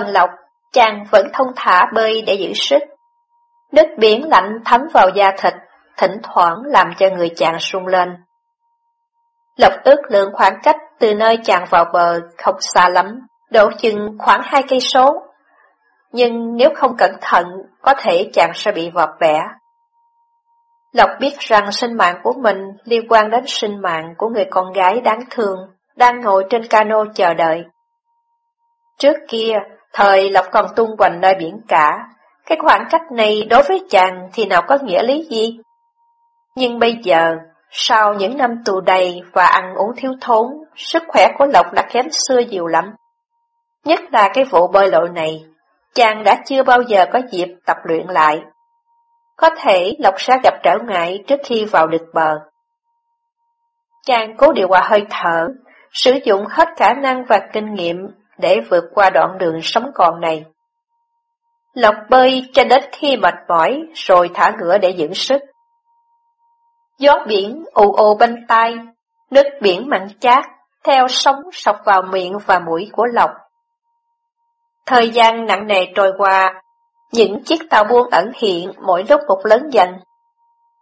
Phần lộc, chàng vẫn thông thả bơi để giữ sức. Nước biển lạnh thấm vào da thịt, thỉnh thoảng làm cho người chàng sung lên. Lộc ước lượng khoảng cách từ nơi chàng vào bờ không xa lắm, đổ chừng khoảng hai cây số. Nhưng nếu không cẩn thận, có thể chàng sẽ bị vọt bẻ. Lộc biết rằng sinh mạng của mình liên quan đến sinh mạng của người con gái đáng thương, đang ngồi trên cano chờ đợi. Trước kia, Thời Lộc còn tung hoành nơi biển cả, cái khoảng cách này đối với chàng thì nào có nghĩa lý gì? Nhưng bây giờ, sau những năm tù đầy và ăn uống thiếu thốn, sức khỏe của Lộc đã kém xưa nhiều lắm. Nhất là cái vụ bơi lội này, chàng đã chưa bao giờ có dịp tập luyện lại. Có thể Lộc sẽ gặp trở ngại trước khi vào được bờ. Chàng cố điều hòa hơi thở, sử dụng hết khả năng và kinh nghiệm để vượt qua đoạn đường sống còn này. Lộc bơi cho đến khi mệt mỏi rồi thả ngựa để dưỡng sức. Gió biển ù ù bên tai, nước biển mặn chát, theo sóng sọc vào miệng và mũi của Lộc. Thời gian nặng nề trôi qua, những chiếc tàu buôn ẩn hiện mỗi lúc một lớn dần.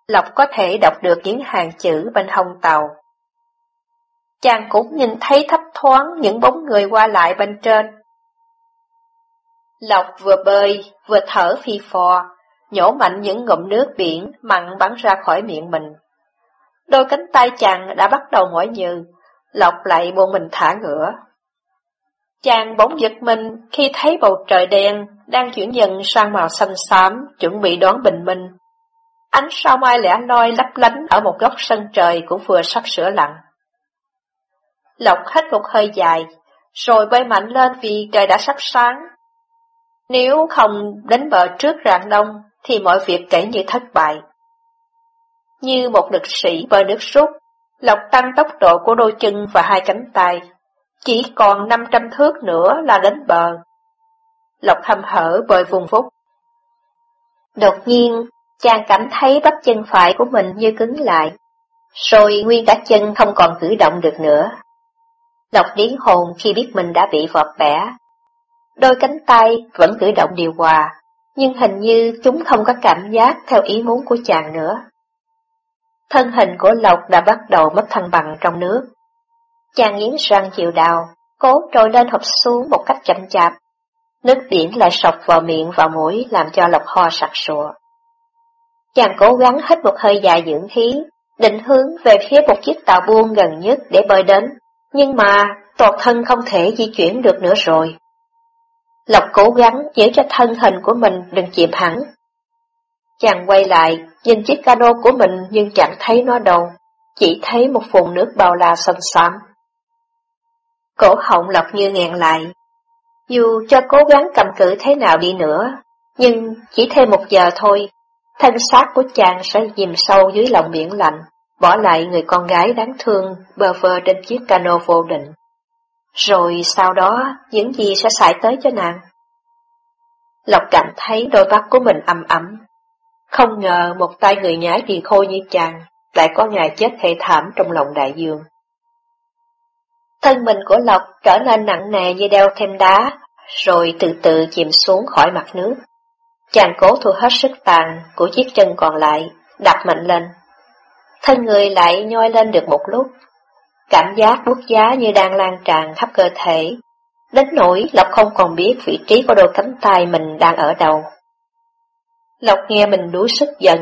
Lộc có thể đọc được những hàng chữ bên hông tàu. Chàng cũng nhìn thấy thấp thoáng những bóng người qua lại bên trên. Lộc vừa bơi, vừa thở phi phò, nhổ mạnh những ngụm nước biển mặn bắn ra khỏi miệng mình. Đôi cánh tay chàng đã bắt đầu mỏi nhừ, Lộc lại buông mình thả ngửa. Chàng bỗng giật mình khi thấy bầu trời đen đang chuyển dần sang màu xanh xám, chuẩn bị đón bình minh. Ánh sao mai lẻ loi lấp lánh ở một góc sân trời cũng vừa sắp sửa lặng. Lộc hít một hơi dài, rồi quay mạnh lên vì trời đã sắp sáng. Nếu không đến bờ trước rạng đông, thì mọi việc kể như thất bại. Như một lực sĩ bơi nước rút, Lộc tăng tốc độ của đôi chân và hai cánh tay. Chỉ còn 500 thước nữa là đến bờ. Lộc hầm hở bơi vùng vút. Đột nhiên, chàng cảm thấy bắp chân phải của mình như cứng lại, rồi nguyên cả chân không còn cử động được nữa. Lộc điến hồn khi biết mình đã bị vọt bẻ. Đôi cánh tay vẫn cử động điều hòa, nhưng hình như chúng không có cảm giác theo ý muốn của chàng nữa. Thân hình của Lộc đã bắt đầu mất thăng bằng trong nước. Chàng nghiến răng chịu đào, cố trồi lên hộp xuống một cách chậm chạp. Nước biển lại sọc vào miệng và mũi làm cho Lộc ho sặc sụa. Chàng cố gắng hết một hơi dài dưỡng khí, định hướng về phía một chiếc tàu buôn gần nhất để bơi đến, nhưng mà toàn thân không thể di chuyển được nữa rồi. Lộc cố gắng giữ cho thân hình của mình đừng chìm hẳn. Chàng quay lại, nhìn chiếc cano của mình nhưng chẳng thấy nó đâu, chỉ thấy một vùng nước bao la xanh xám. Cổ họng Lộc như nghẹn lại. Dù cho cố gắng cầm cự thế nào đi nữa, nhưng chỉ thêm một giờ thôi, thân xác của chàng sẽ chìm sâu dưới lòng biển lạnh, bỏ lại người con gái đáng thương bơ vơ trên chiếc cano vô định. Rồi sau đó, những gì sẽ xảy tới cho nàng? Lộc cảm thấy đôi mắt của mình ấm ấm. Không ngờ một tay người nhái thì khôi như chàng, lại có ngày chết thê thảm trong lòng đại dương. Thân mình của Lộc trở nên nặng nề như đeo thêm đá, rồi từ từ chìm xuống khỏi mặt nước. Chàng cố thu hết sức tàn của chiếc chân còn lại, đặt mạnh lên. Thân người lại nhoi lên được một lúc. Cảm giác bút giá như đang lan tràn khắp cơ thể. Đến nỗi Lộc không còn biết vị trí của đôi cánh tay mình đang ở đâu. Lộc nghe mình đuối sức dần,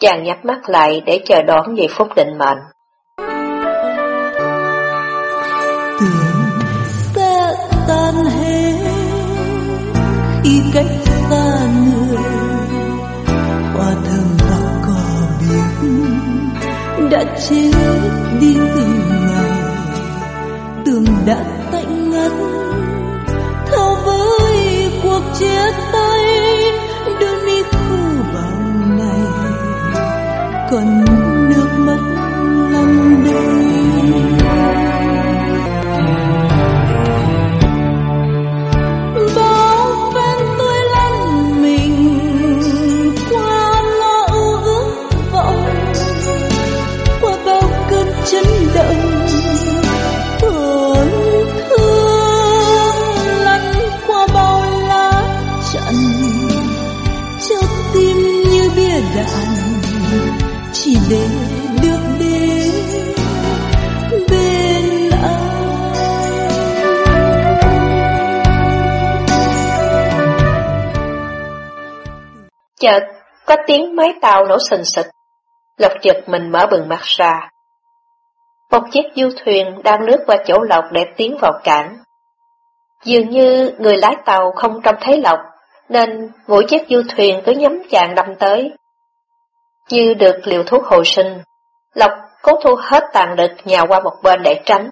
chàng nhắm mắt lại để chờ đón giây phút định mệnh. Tưởng sẽ tan hết y cách đã chết đi từng ngày tường đã tạnh ngắt. Thao với cuộc chia tay đôi mi khô bao này còn chỉ để được đến bên anh chợt, có tiếng máy tàu nổ sình sịch. Lộc giật mình mở bừng mặt ra. Một chiếc du thuyền đang lướt qua chỗ lộc để tiến vào cảng. Dường như người lái tàu không trông thấy lộc, nên mỗi chiếc du thuyền cứ nhắm chàng đâm tới như được liều thuốc hồi sinh, Lộc cố thu hết tàn lực nhào qua một bên để tránh.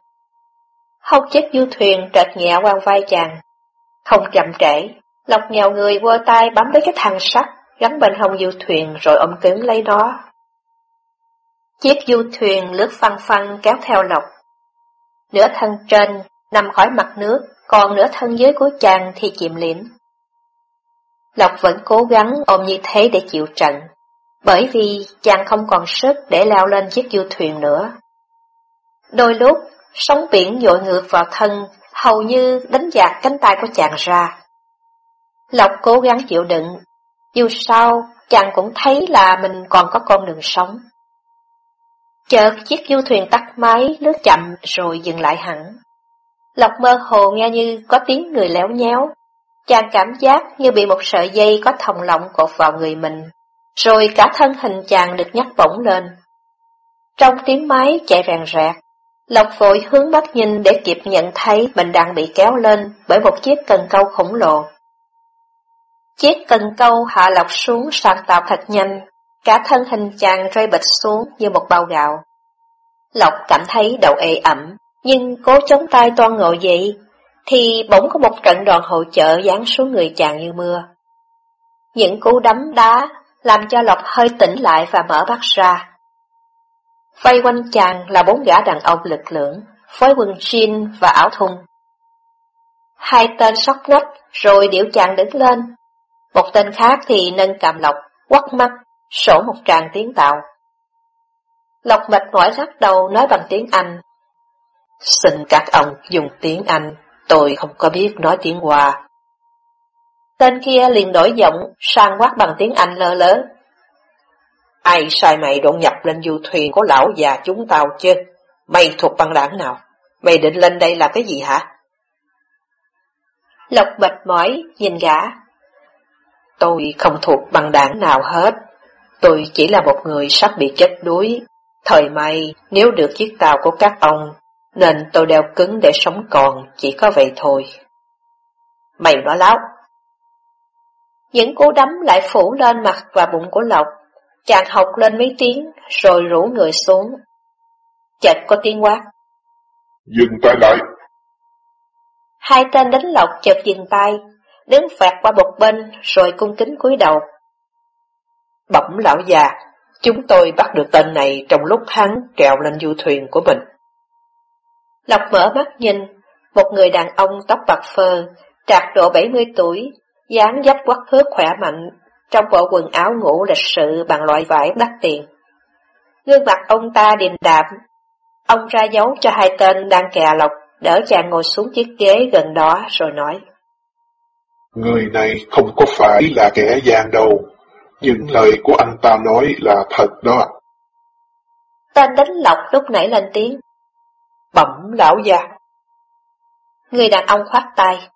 Hông chiếc du thuyền trệt nhẹ qua vai chàng. Không chậm trễ, Lộc nhào người vơ tay bấm lấy cái thằng sắt gắn bên hông du thuyền rồi ôm cứng lấy nó. Chiếc du thuyền lướt phăng phăng kéo theo Lộc. Nửa thân trên nằm khỏi mặt nước, còn nửa thân dưới của chàng thì chìm liễm. Lộc vẫn cố gắng ôm như thế để chịu trận bởi vì chàng không còn sức để leo lên chiếc du thuyền nữa. Đôi lúc, sóng biển dội ngược vào thân, hầu như đánh giạt cánh tay của chàng ra. Lộc cố gắng chịu đựng, dù sao chàng cũng thấy là mình còn có con đường sống. Chợt chiếc du thuyền tắt máy, lướt chậm rồi dừng lại hẳn. Lộc mơ hồ nghe như có tiếng người léo nhéo, chàng cảm giác như bị một sợi dây có thòng lọng cột vào người mình rồi cả thân hình chàng được nhắc bổng lên. Trong tiếng máy chạy ràng rạc, Lộc vội hướng mắt nhìn để kịp nhận thấy mình đang bị kéo lên bởi một chiếc cần câu khổng lồ. Chiếc cần câu hạ Lộc xuống sàn tàu thật nhanh, cả thân hình chàng rơi bịch xuống như một bao gạo. Lộc cảm thấy đầu ê ẩm, nhưng cố chống tay toan ngồi dậy, thì bỗng có một trận đòn hỗ trợ giáng xuống người chàng như mưa. Những cú đấm đá làm cho Lộc hơi tỉnh lại và mở mắt ra. Vây quanh chàng là bốn gã đàn ông lực lưỡng, phối quần jean và áo thun. Hai tên sóc nách rồi điệu chàng đứng lên. Một tên khác thì nâng cầm Lộc, quắt mắt, sổ một tràng tiếng tạo. Lộc mệt mỏi lắc đầu nói bằng tiếng Anh. Xin các ông dùng tiếng Anh, tôi không có biết nói tiếng Hoa. Tên kia liền đổi giọng, sang quát bằng tiếng Anh lơ lớn. Ai sai mày đột nhập lên du thuyền của lão già chúng tao chứ? Mày thuộc băng đảng nào? Mày định lên đây làm cái gì hả? Lộc mệt mỏi, nhìn gã. Tôi không thuộc bằng đảng nào hết. Tôi chỉ là một người sắp bị chết đuối. Thời may, nếu được chiếc tàu của các ông, nên tôi đeo cứng để sống còn, chỉ có vậy thôi. Mày nói láo. Những cú đấm lại phủ lên mặt và bụng của Lộc. Chàng học lên mấy tiếng, rồi rủ người xuống. Chợt có tiếng quát. Dừng tay lại. Hai tên đánh Lộc chợt dừng tay, đứng phạt qua một bên, rồi cung kính cúi đầu. Bẩm lão già, chúng tôi bắt được tên này trong lúc hắn trèo lên du thuyền của mình. Lộc mở mắt nhìn, một người đàn ông tóc bạc phơ, trạc độ 70 tuổi, dáng dấp quắc thước khỏe mạnh, trong bộ quần áo ngủ lịch sự bằng loại vải đắt tiền. Gương mặt ông ta điềm đạm, ông ra dấu cho hai tên đang kè lộc, đỡ chàng ngồi xuống chiếc ghế gần đó rồi nói. Người này không có phải là kẻ gian đâu, những lời của anh ta nói là thật đó. Tên đánh lộc lúc nãy lên tiếng. Bẩm lão già. Người đàn ông khoát tay.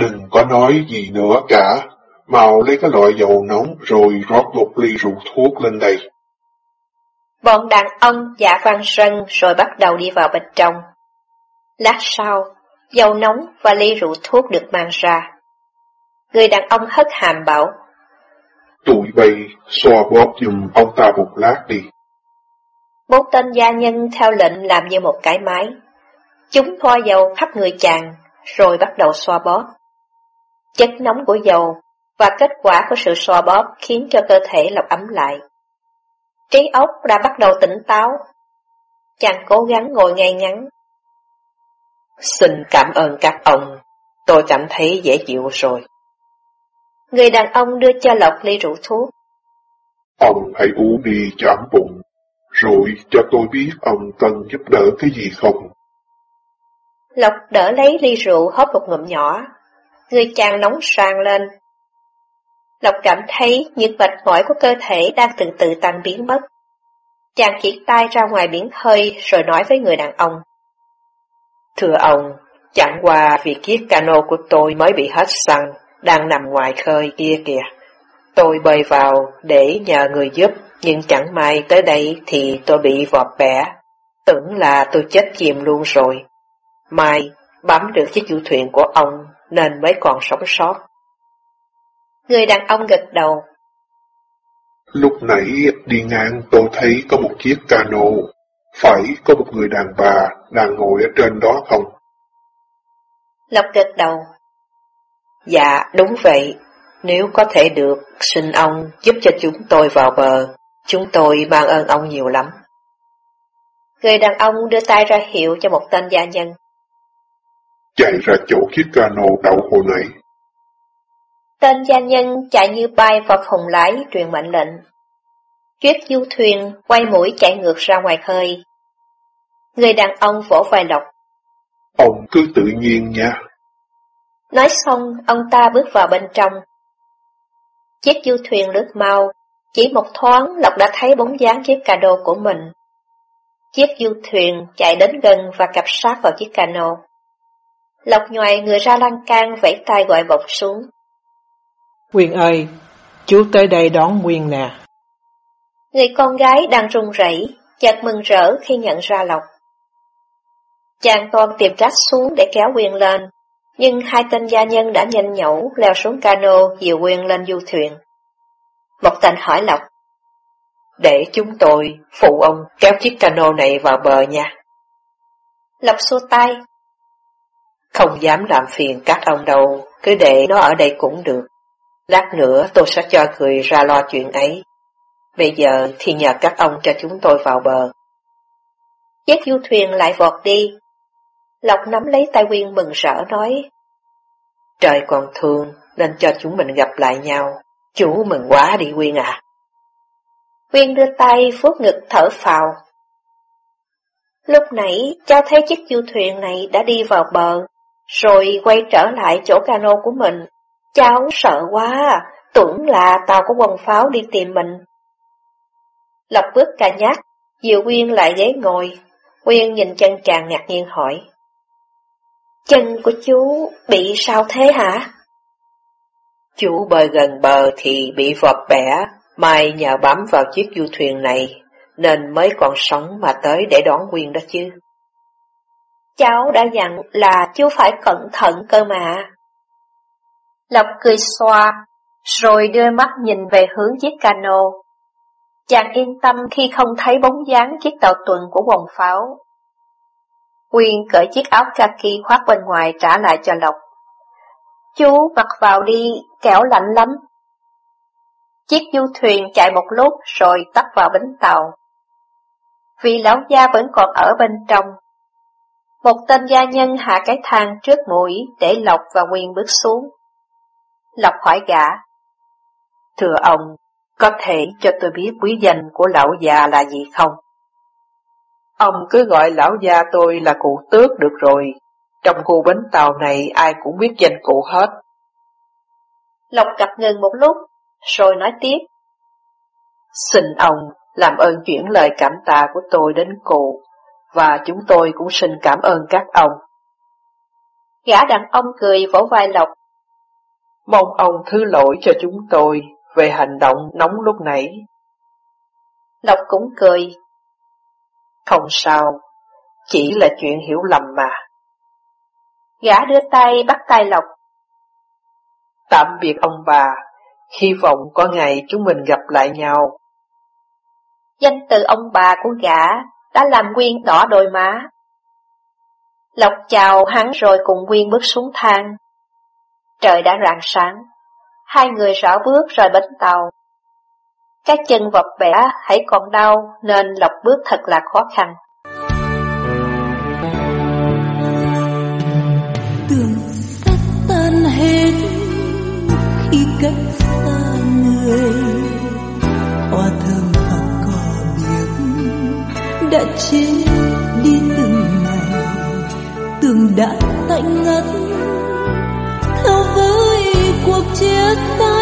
Đừng có nói gì nữa cả, mau lấy cái loại dầu nóng rồi rót một ly rượu thuốc lên đây. Bọn đàn ông dạ văn sân rồi bắt đầu đi vào bên trong. Lát sau, dầu nóng và ly rượu thuốc được mang ra. Người đàn ông hất hàm bảo. Tụi bay xoa bóp dùm ông ta một lát đi. Bốn tên gia nhân theo lệnh làm như một cái máy. Chúng thoa dầu khắp người chàng, rồi bắt đầu xoa bóp. Chất nóng của dầu và kết quả của sự xoa bóp khiến cho cơ thể lọc ấm lại. Trí óc đã bắt đầu tỉnh táo. Chàng cố gắng ngồi ngay ngắn. Xin cảm ơn các ông, tôi cảm thấy dễ chịu rồi. Người đàn ông đưa cho Lộc ly rượu thuốc. Ông hãy uống đi cho ấm bụng, rồi cho tôi biết ông cần giúp đỡ cái gì không. Lộc đỡ lấy ly rượu hớp một ngụm nhỏ. Người chàng nóng sàng lên. Lộc cảm thấy những mệt mỏi của cơ thể đang từng từ tan biến mất. Chàng chỉ tay ra ngoài biển hơi rồi nói với người đàn ông. Thưa ông, chẳng qua vì chiếc cano của tôi mới bị hết xăng, đang nằm ngoài khơi kia kìa. Tôi bơi vào để nhờ người giúp, nhưng chẳng may tới đây thì tôi bị vọt bẻ. Tưởng là tôi chết chìm luôn rồi. Mai, bám được chiếc du thuyền của ông nên mới còn sống sót. Người đàn ông gật đầu. Lúc nãy đi ngang tôi thấy có một chiếc cano, phải có một người đàn bà đang ngồi ở trên đó không? Lộc gật đầu. Dạ, đúng vậy. Nếu có thể được, xin ông giúp cho chúng tôi vào bờ. Chúng tôi mang ơn ông nhiều lắm. Người đàn ông đưa tay ra hiệu cho một tên gia nhân. Chạy ra chỗ chiếc cano đậu hồi nãy. Tên gia nhân chạy như bay vào phòng lái truyền mệnh lệnh. Chiếc du thuyền quay mũi chạy ngược ra ngoài khơi. Người đàn ông vỗ vai lộc. Ông cứ tự nhiên nha. Nói xong, ông ta bước vào bên trong. Chiếc du thuyền lướt mau, chỉ một thoáng Lộc đã thấy bóng dáng chiếc cano của mình. Chiếc du thuyền chạy đến gần và cặp sát vào chiếc cano. Lộc nhòi người ra lan can vẫy tay gọi bọc xuống. Quyên ơi, chú tới đây đón Nguyên nè. Người con gái đang run rẩy, chợt mừng rỡ khi nhận ra Lộc. Chàng con tìm trách xuống để kéo Quyên lên, nhưng hai tên gia nhân đã nhanh nhẩu leo xuống cano dìu Quyên lên du thuyền. Một tên hỏi Lộc. Để chúng tôi phụ ông kéo chiếc cano này vào bờ nha. Lộc xua tay. Không dám làm phiền các ông đâu, cứ để nó ở đây cũng được. Lát nữa tôi sẽ cho người ra lo chuyện ấy. Bây giờ thì nhờ các ông cho chúng tôi vào bờ. Chiếc du thuyền lại vọt đi. Lộc nắm lấy tay Quyên mừng rỡ nói. Trời còn thương, nên cho chúng mình gặp lại nhau. Chú mừng quá đi Quyên à. Quyên đưa tay vuốt ngực thở phào. Lúc nãy, cháu thấy chiếc du thuyền này đã đi vào bờ, rồi quay trở lại chỗ cano của mình. Cháu sợ quá, à, tưởng là tàu của quần pháo đi tìm mình. Lộc bước cà nhát, diệu Quyên lại ghế ngồi. Quyên nhìn chân chàng ngạc nhiên hỏi. Chân của chú bị sao thế hả? Chú bơi gần bờ thì bị vọt bẻ, mai nhờ bám vào chiếc du thuyền này, nên mới còn sống mà tới để đón Quyên đó chứ. Cháu đã dặn là chú phải cẩn thận cơ mà. Lộc cười xoa, rồi đưa mắt nhìn về hướng chiếc cano. Chàng yên tâm khi không thấy bóng dáng chiếc tàu tuần của quần pháo. Quyên cởi chiếc áo kaki khoác bên ngoài trả lại cho Lộc. Chú mặc vào đi, kẻo lạnh lắm. Chiếc du thuyền chạy một lúc rồi tắt vào bến tàu. Vì lão gia vẫn còn ở bên trong. Một tên gia nhân hạ cái thang trước mũi để Lộc và Nguyên bước xuống. Lộc hỏi gã. Thưa ông, có thể cho tôi biết quý danh của lão già là gì không? Ông cứ gọi lão gia tôi là cụ tước được rồi. Trong khu bến tàu này ai cũng biết danh cụ hết. Lộc gặp ngừng một lúc, rồi nói tiếp. Xin ông làm ơn chuyển lời cảm tạ của tôi đến cụ, và chúng tôi cũng xin cảm ơn các ông. Gã đàn ông cười vỗ vai Lộc. Mong ông thứ lỗi cho chúng tôi về hành động nóng lúc nãy. Lộc cũng cười. Không sao, chỉ là chuyện hiểu lầm mà. Gã đưa tay bắt tay Lộc. Tạm biệt ông bà, hy vọng có ngày chúng mình gặp lại nhau. Danh từ ông bà của gã đã làm Quyên đỏ đôi má. Lộc chào hắn rồi cùng Quyên bước xuống thang. Trời đã rạng sáng, hai người rảo bước rời bến tàu. Các chân vọt bẻ hãy còn đau nên Lộc bước thật là khó khăn. Tường sắt tan hết khi cách đã chết đi từng ngày tường đã tạnh ngắt. Theo với cuộc chia tay